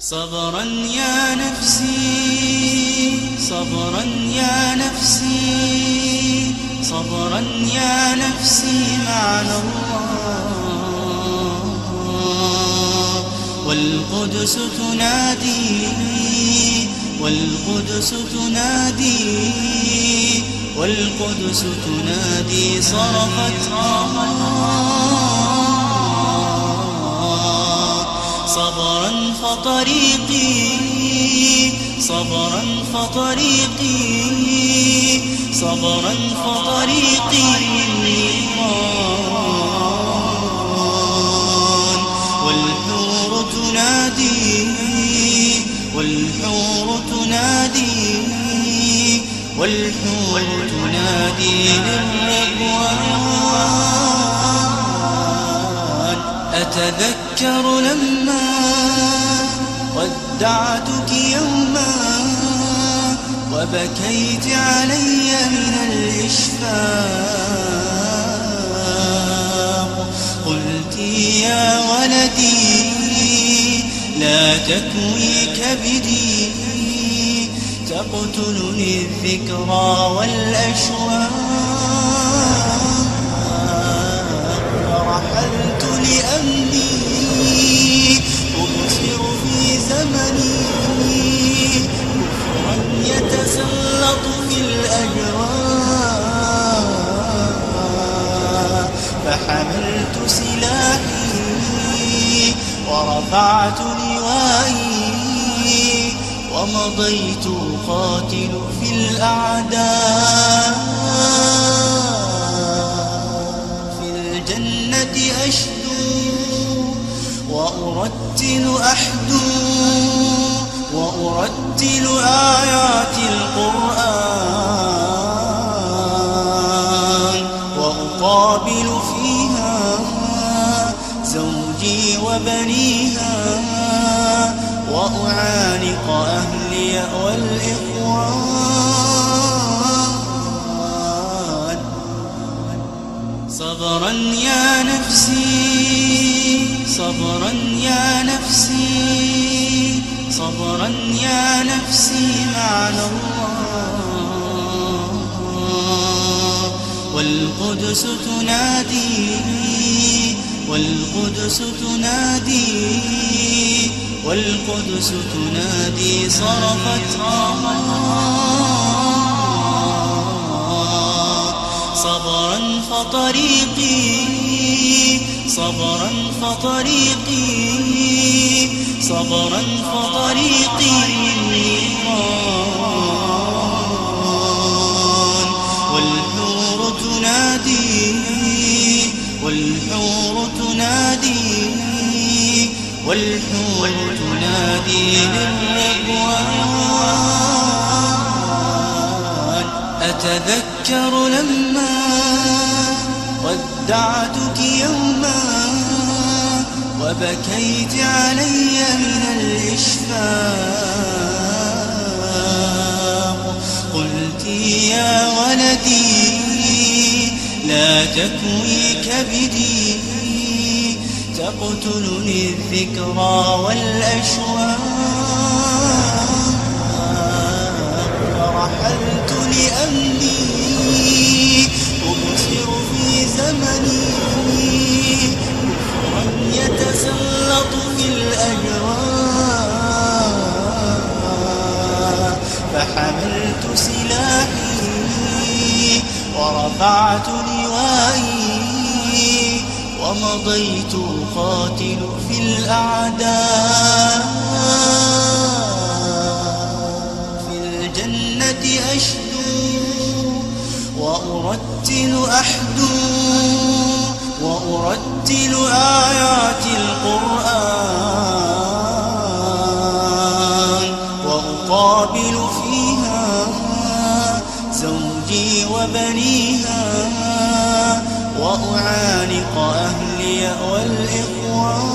صبرا يا نفسي صبرا يا نفسي صبرا يا نفسي معنا الله. والقدس تنادي والقدس تنادي والقدس تنادي صرخت صبرا فطريقي صبرا فطريقي صبرا فطريقي والحور تنادي والحور تنادي والحور تنادي للرضوان. أتذكر لما ودعتك يوما وبكيت علي من الإشفاق. قلت يا ولدي لا تكوي كبدي تقتلني الذكرى والأشواق. فحملت سلاحي ورفعت لوائي ومضيت قاتل في الأعداء. في الجنة أشدو وأرتل أحدو وأرتل آيات القرآن وأقابل وبنيها وأعانق أهلي والإخوان. صبرا يا نفسي صبرا يا نفسي صبرا يا نفسي معنا الله. والقدس تنادي والقدس تنادي والقدس تنادي صرخت صبرا فطريقي صبرا فطريقي صبرا فطريقي. والحور تنادي والحور تنادي والحور تنادي للرضوان أتذكر لما ودعتك يوما وبكيت علي من الإشفاق. قلت يا ولدي لا تكوي كبدي. تقتلني الذكرى والأشواق فرحلت لأمني أبصر في زمني. كفرا يتسلط في الأجواء فحملت سلاحي ورفعت لوائي. ومضيت قاتل في الأعداء في الجنة أشدو وأرتل أحدو وأرتل آيات القرآن وأقابل وأعانق أهلي والإخوان.